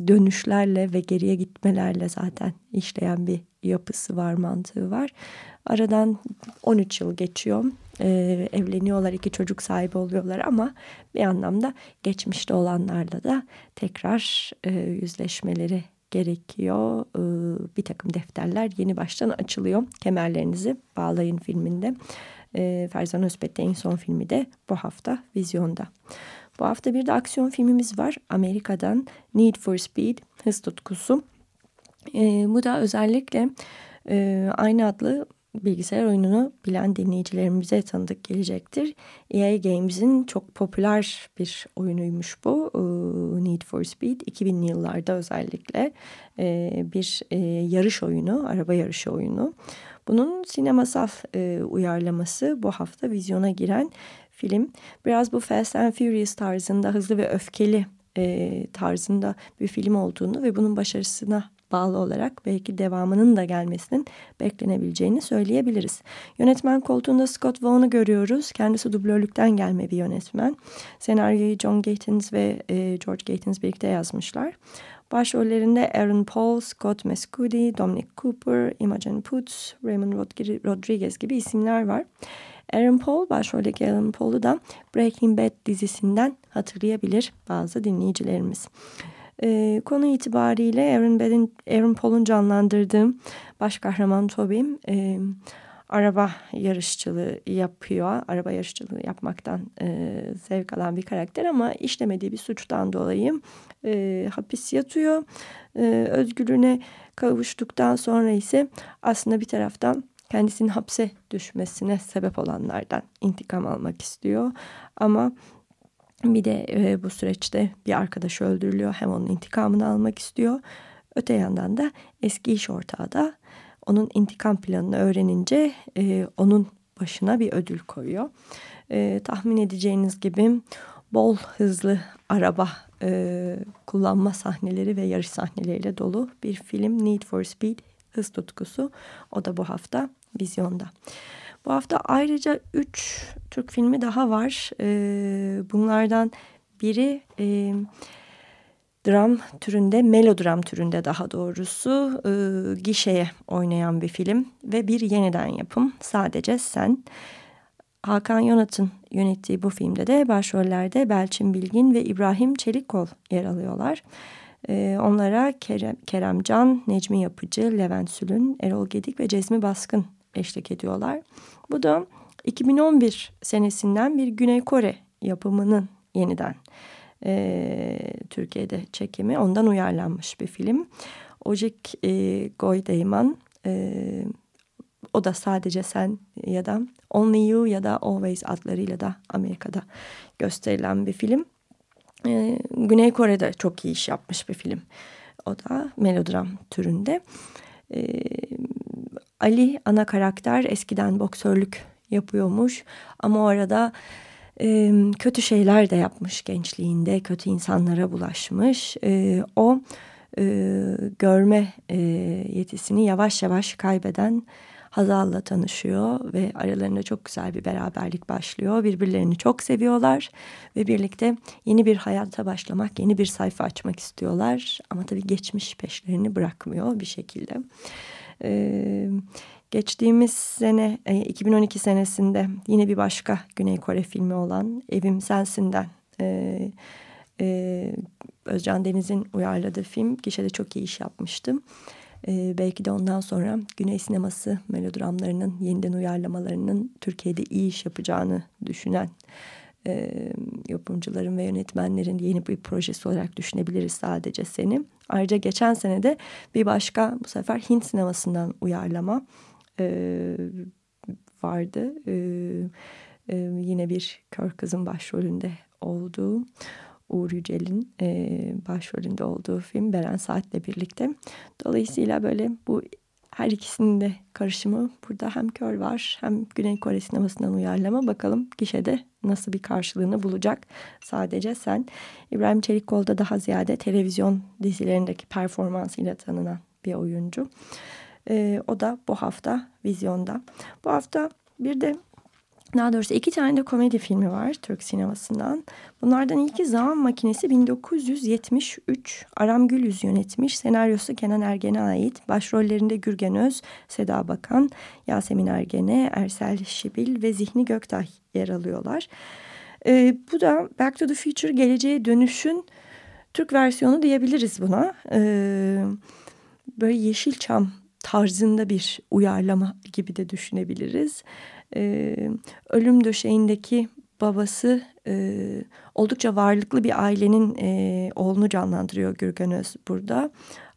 dönüşlerle ve geriye gitmelerle zaten işleyen bir yapısı var, mantığı var. Aradan 13 yıl geçiyor. Ee, evleniyorlar, iki çocuk sahibi oluyorlar ama bir anlamda geçmişte olanlarla da tekrar e, yüzleşmeleri gerekiyor. Ee, bir takım defterler yeni baştan açılıyor. Kemerlerinizi bağlayın filminde. Ee, Ferzan Özbek'te en son filmi de bu hafta vizyonda. Bu hafta bir de aksiyon filmimiz var. Amerika'dan Need for Speed, Hız Tutkusu. Ee, bu da özellikle e, aynı adlı bilgisayar oyununu bilen dinleyicilerimize tanıdık gelecektir. EA Games'in çok popüler bir oyunuymuş bu. Need for Speed 2000'li yıllarda özellikle bir yarış oyunu, araba yarışı oyunu. Bunun sinemasal uyarlaması bu hafta vizyona giren film. Biraz bu Fast and Furious tarzında hızlı ve öfkeli tarzında bir film olduğunu ve bunun başarısına bağlı olarak belki devamının da gelmesinin beklenebileceğini söyleyebiliriz. Yönetmen koltuğunda Scott Vaughn'u görüyoruz. Kendisi dublörlükten gelme bir yönetmen. Senaryoyu John Gatins ve e, George Gatins birlikte yazmışlar. Başrollerinde Aaron Paul, Scott Mescudi, Dominic Cooper, Imogen Poots, Raymond Rodriguez gibi isimler var. Aaron Paul, başroldeki Aaron Paul'u da Breaking Bad dizisinden hatırlayabilir bazı dinleyicilerimiz. E, konu itibariyle Aaron, Bedin, Aaron Paul'un canlandırdığı baş kahraman Toby e, araba yarışçılığı yapıyor. Araba yarışçılığı yapmaktan e, zevk alan bir karakter ama işlemediği bir suçtan dolayı e, hapis yatıyor. E, özgürlüğüne kavuştuktan sonra ise aslında bir taraftan kendisinin hapse düşmesine sebep olanlardan intikam almak istiyor. Ama bir de e, bu süreçte bir arkadaş öldürülüyor. Hem onun intikamını almak istiyor. Öte yandan da eski iş ortağı da onun intikam planını öğrenince e, onun başına bir ödül koyuyor. E, tahmin edeceğiniz gibi bol hızlı araba e, kullanma sahneleri ve yarış sahneleriyle dolu bir film Need for Speed Hız Tutkusu. O da bu hafta vizyonda. Bu hafta ayrıca üç Türk filmi daha var. E, bunlardan biri e, dram türünde, melodram türünde daha doğrusu e, gişeye oynayan bir film ve bir yeniden yapım. Sadece Sen. Hakan Yonat'ın yönettiği bu filmde de başrollerde Belçin Bilgin ve İbrahim Çelikkol yer alıyorlar. E, onlara Kerem, Kerem Can, Necmi Yapıcı, Levent Sülün, Erol Gedik ve Cezmi Baskın eşlik ediyorlar. Bu da 2011 senesinden bir Güney Kore yapımının yeniden e, Türkiye'de çekimi. Ondan uyarlanmış bir film. Ojik e, Goydeyman e, o da sadece sen ya da Only You ya da Always adlarıyla da Amerika'da gösterilen bir film. E, Güney Kore'de çok iyi iş yapmış bir film. O da melodram türünde. E, Ali ana karakter eskiden boksörlük yapıyormuş ama o arada e, kötü şeyler de yapmış gençliğinde kötü insanlara bulaşmış e, o e, görme e, yetisini yavaş yavaş kaybeden Hazal'la tanışıyor ve aralarında çok güzel bir beraberlik başlıyor. Birbirlerini çok seviyorlar ve birlikte yeni bir hayata başlamak, yeni bir sayfa açmak istiyorlar. Ama tabii geçmiş peşlerini bırakmıyor bir şekilde. Evet Geçtiğimiz sene 2012 e, senesinde yine bir başka Güney Kore filmi olan Evim Sensin'den e, e, Özcan Deniz'in uyarladığı film gişede çok iyi iş yapmıştım. E, belki de ondan sonra Güney sineması melodramlarının yeniden uyarlamalarının Türkiye'de iyi iş yapacağını düşünen e, yapımcıların ve yönetmenlerin yeni bir projesi olarak düşünebiliriz sadece seni. Ayrıca geçen sene de bir başka bu sefer Hint sinemasından uyarlama e, vardı. E, e, yine bir kör kızın başrolünde olduğu Uğur Yücel'in e, başrolünde olduğu film Beren Saat'le birlikte. Dolayısıyla böyle bu her ikisinin de karışımı burada hem kör var hem Güney Kore sinemasından uyarlama. Bakalım gişede nasıl bir karşılığını bulacak sadece sen. İbrahim Çelikkol'da daha ziyade televizyon dizilerindeki performansıyla tanınan bir oyuncu. E, o da bu hafta vizyonda. Bu hafta bir de daha doğrusu iki tane de komedi filmi var Türk sinemasından. Bunlardan ilki Zaman Makinesi 1973. Aram Gülyüz yönetmiş. Senaryosu Kenan Ergen'e ait. Başrollerinde Gürgen Öz, Seda Bakan, Yasemin Ergen'e, Ersel Şibil ve Zihni Göktay yer alıyorlar. Ee, bu da Back to the Future Geleceğe Dönüş'ün Türk versiyonu diyebiliriz buna. Ee, böyle Yeşilçam tarzında bir uyarlama gibi de düşünebiliriz. Ee, ölüm döşeğindeki babası e, oldukça varlıklı bir ailenin e, oğlunu canlandırıyor Gürgen Öz burada.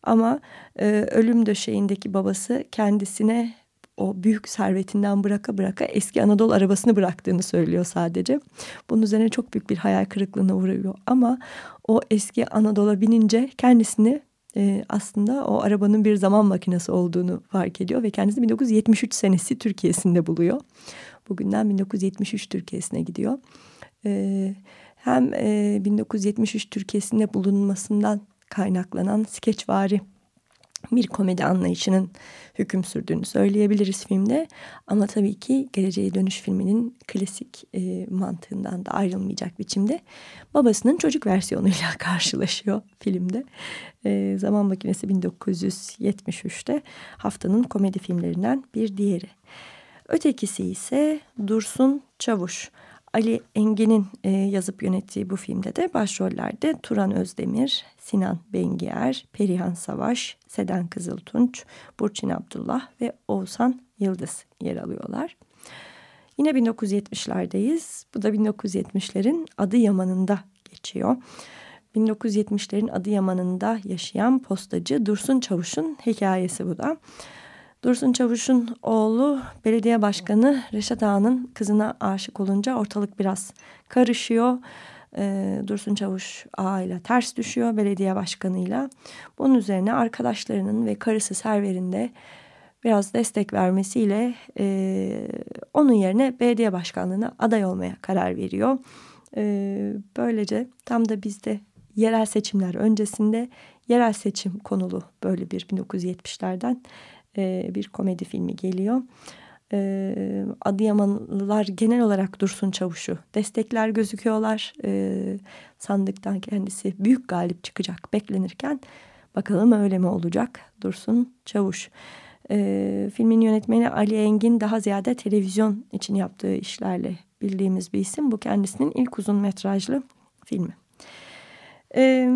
Ama e, ölüm döşeğindeki babası kendisine o büyük servetinden bıraka bıraka eski Anadolu arabasını bıraktığını söylüyor sadece. Bunun üzerine çok büyük bir hayal kırıklığına uğruyor ama o eski Anadolu'a binince kendisini e, aslında o arabanın bir zaman makinesi olduğunu fark ediyor ve kendisi 1973 senesi Türkiye'sinde buluyor. Bugünden 1973 Türkiye'sine gidiyor. E, hem e, 1973 Türkiye'sinde bulunmasından kaynaklanan skeçvari bir komedi anlayışının hüküm sürdüğünü söyleyebiliriz filmde. Ama tabii ki Geleceğe Dönüş filminin klasik e, mantığından da ayrılmayacak biçimde babasının çocuk versiyonuyla [laughs] karşılaşıyor filmde. E, Zaman Makinesi 1973'te haftanın komedi filmlerinden bir diğeri. Ötekisi ise Dursun Çavuş. Ali Engin'in e, yazıp yönettiği bu filmde de başrollerde Turan Özdemir, Sinan Bengier, Perihan Savaş, Seden Kızıltunç, Burçin Abdullah ve Oğuzhan Yıldız yer alıyorlar. Yine 1970'lerdeyiz. Bu da 1970'lerin Adıyaman'ında geçiyor. 1970'lerin Adıyaman'ında yaşayan postacı Dursun Çavuş'un hikayesi bu da. Dursun Çavuş'un oğlu belediye başkanı Reşat Ağa'nın kızına aşık olunca ortalık biraz karışıyor. Ee, Dursun Çavuş Ağa ters düşüyor belediye başkanıyla. Bunun üzerine arkadaşlarının ve karısı Server'in biraz destek vermesiyle e, onun yerine belediye başkanlığına aday olmaya karar veriyor. E, böylece tam da bizde yerel seçimler öncesinde yerel seçim konulu böyle bir 1970'lerden e, bir komedi filmi geliyor. E, Adıyamanlılar genel olarak Dursun Çavuş'u destekler gözüküyorlar. E, sandıktan kendisi büyük galip çıkacak beklenirken bakalım öyle mi olacak Dursun Çavuş. E, filmin yönetmeni Ali Engin daha ziyade televizyon için yaptığı işlerle bildiğimiz bir isim. Bu kendisinin ilk uzun metrajlı filmi. E,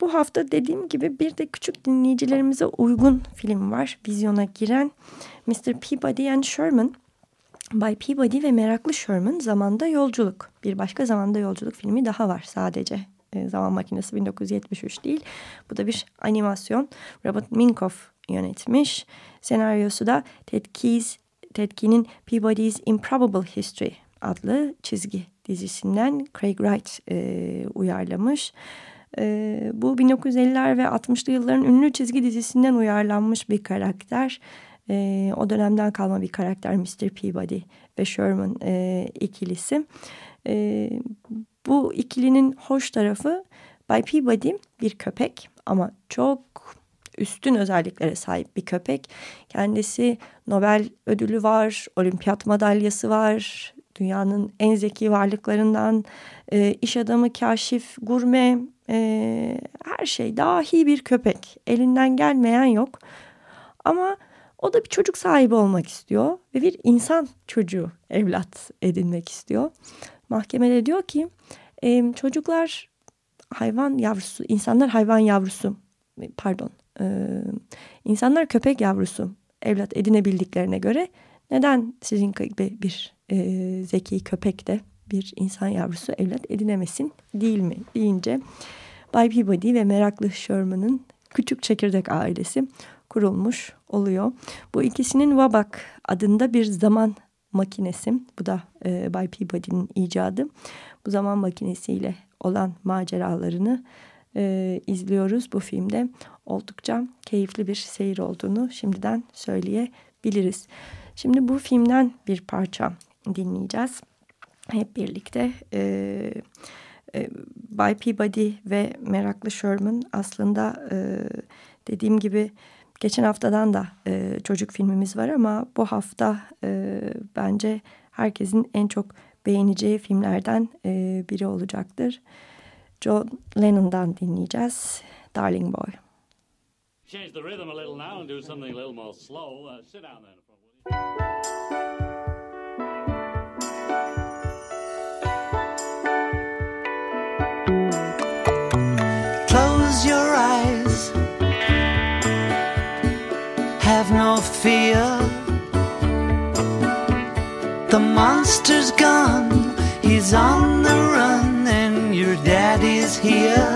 bu hafta dediğim gibi bir de küçük dinleyicilerimize uygun film var. Vizyona giren Mr. Peabody and Sherman. Bay Peabody ve Meraklı Sherman Zamanda Yolculuk. Bir başka Zamanda Yolculuk filmi daha var sadece. E, Zaman Makinesi 1973 değil. Bu da bir animasyon. Robert Minkoff yönetmiş. Senaryosu da Ted Keyes, Ted Key'nin Peabody's Improbable History adlı çizgi dizisinden Craig Wright e, uyarlamış. E, bu 1950'ler ve 60'lı yılların ünlü çizgi dizisinden uyarlanmış bir karakter. E, o dönemden kalma bir karakter Mr. Peabody ve Sherman e, ikilisi. E, bu ikilinin hoş tarafı Bay Peabody bir köpek ama çok üstün özelliklere sahip bir köpek. Kendisi Nobel ödülü var, olimpiyat madalyası var, dünyanın en zeki varlıklarından, e, iş adamı, kaşif, gurme, e, her şey dahi bir köpek. Elinden gelmeyen yok. Ama o da bir çocuk sahibi olmak istiyor ve bir insan çocuğu evlat edinmek istiyor. Mahkemede diyor ki e, çocuklar hayvan yavrusu, insanlar hayvan yavrusu, pardon, e, insanlar köpek yavrusu evlat edinebildiklerine göre neden sizin gibi bir e, zeki köpek de bir insan yavrusu evlat edinemesin değil mi deyince Bay Peabody ve meraklı Sherman'ın küçük çekirdek ailesi kurulmuş oluyor. Bu ikisinin Wabak adında bir zaman makinesi. Bu da e, Bay Peabody'nin icadı. Bu zaman makinesiyle olan maceralarını e, izliyoruz bu filmde. Oldukça keyifli bir seyir olduğunu şimdiden söyleyebiliriz. Şimdi bu filmden bir parça dinleyeceğiz. Hep birlikte e, e, Bay Peabody ve Meraklı Sherman aslında e, dediğim gibi geçen haftadan da e, çocuk filmimiz var ama bu hafta e, bence herkesin en çok beğeneceği filmlerden biri olacaktır. John Lennon'dan dinleyeceğiz. Darling Boy. Change the rhythm a little now and do something a little more slow. Uh, sit down then. Fear. The monster's gone. He's on the run, and your daddy's here.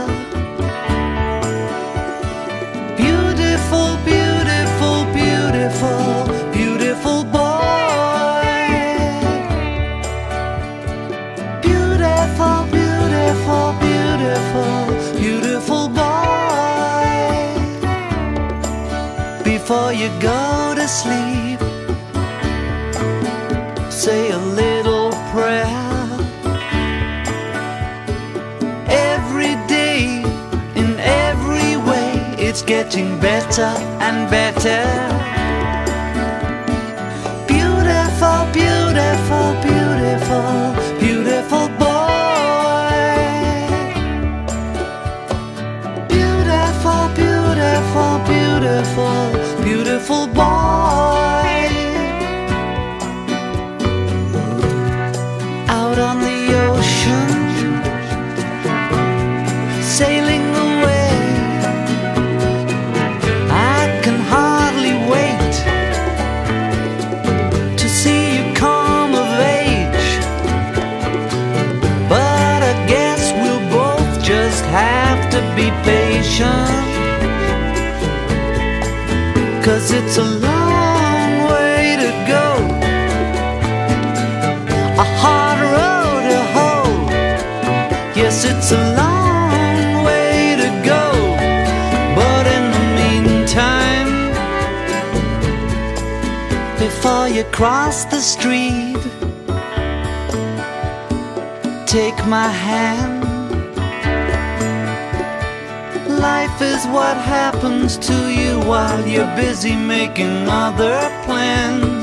Beautiful, beautiful, beautiful. Beautiful boy. Beautiful, beautiful, beautiful, beautiful boy. Before you go sleep. Say a little prayer. Every day, in every way, it's getting better and better. Beautiful, beautiful, beautiful, be patient. Cause it's a long way to go. A hard road to hoe. Yes, it's a long way to go. But in the meantime Before you cross the street Take my hand life is what happens to you while you're busy making other plans.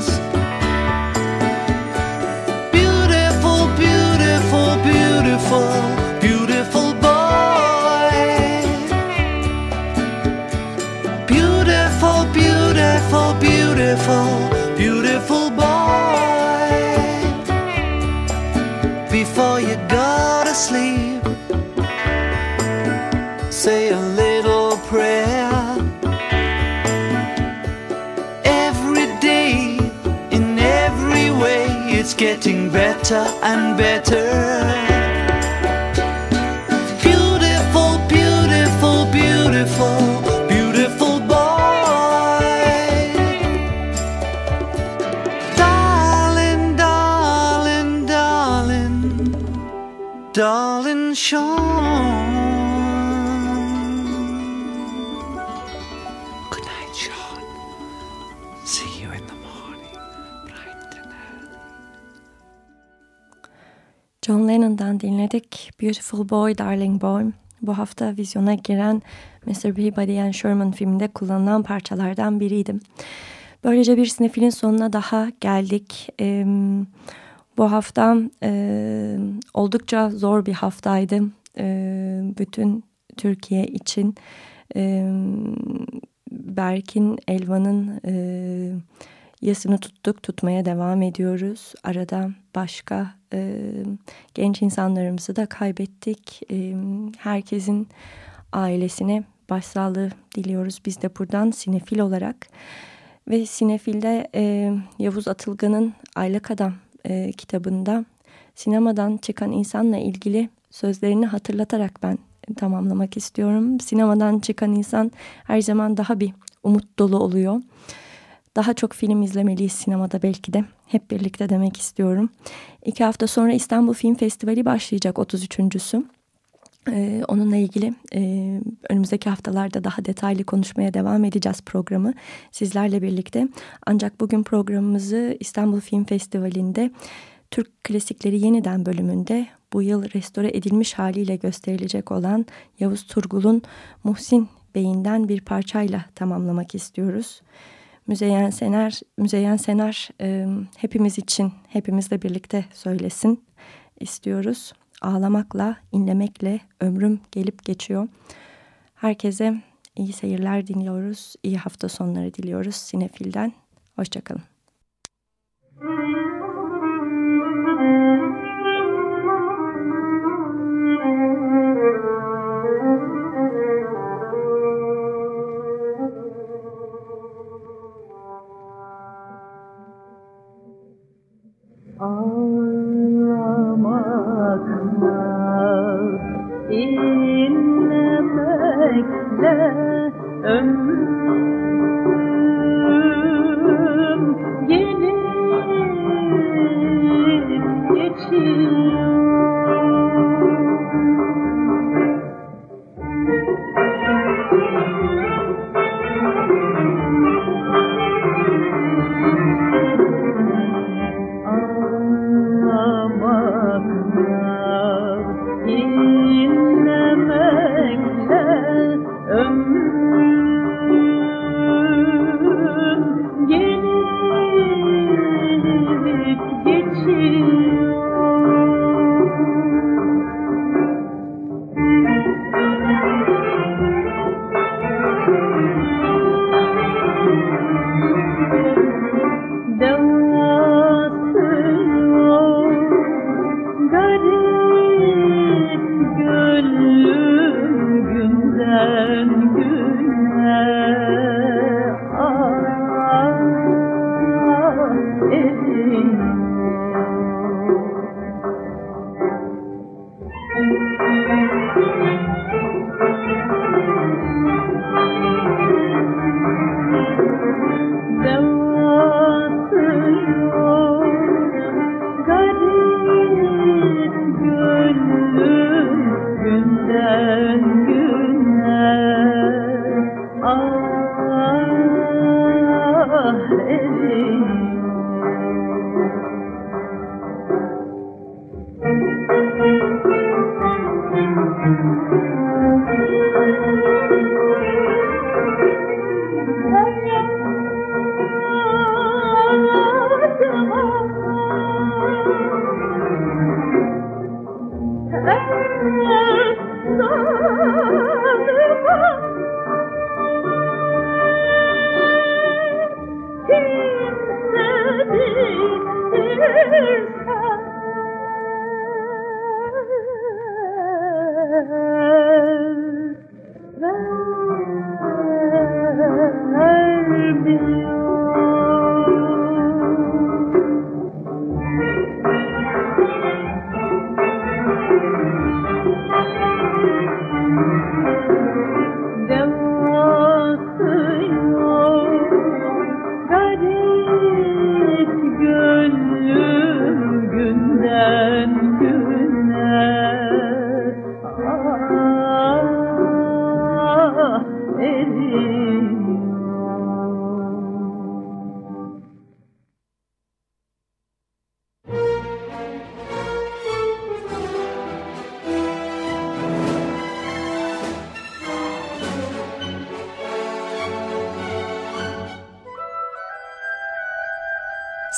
Better and better. Beautiful Boy, Darling Boy. Bu hafta vizyona giren Mr. Peabody and Sherman filminde kullanılan parçalardan biriydim. Böylece bir sinefilin sonuna daha geldik. Ee, bu hafta e, oldukça zor bir haftaydı. Ee, bütün Türkiye için. Ee, Berkin Elvan'ın e, yasını tuttuk, tutmaya devam ediyoruz. Arada başka e, genç insanlarımızı da kaybettik. E, herkesin ailesine başsağlığı diliyoruz biz de buradan sinefil olarak. Ve sinefilde e, Yavuz Atılgan'ın Aylak Adam e, kitabında sinemadan çıkan insanla ilgili sözlerini hatırlatarak ben tamamlamak istiyorum. Sinemadan çıkan insan her zaman daha bir umut dolu oluyor. Daha çok film izlemeliyiz sinemada belki de. Hep birlikte demek istiyorum. İki hafta sonra İstanbul Film Festivali başlayacak 33.sü. Ee, onunla ilgili e, önümüzdeki haftalarda daha detaylı konuşmaya devam edeceğiz programı sizlerle birlikte. Ancak bugün programımızı İstanbul Film Festivali'nde Türk Klasikleri Yeniden bölümünde bu yıl restore edilmiş haliyle gösterilecek olan Yavuz Turgul'un Muhsin Bey'inden bir parçayla tamamlamak istiyoruz. Müzeyyen Sener, Müzeyyen Sener e, hepimiz için, hepimizle birlikte söylesin istiyoruz. Ağlamakla, inlemekle ömrüm gelip geçiyor. Herkese iyi seyirler diliyoruz, iyi hafta sonları diliyoruz Sinefil'den. Hoşçakalın. Oh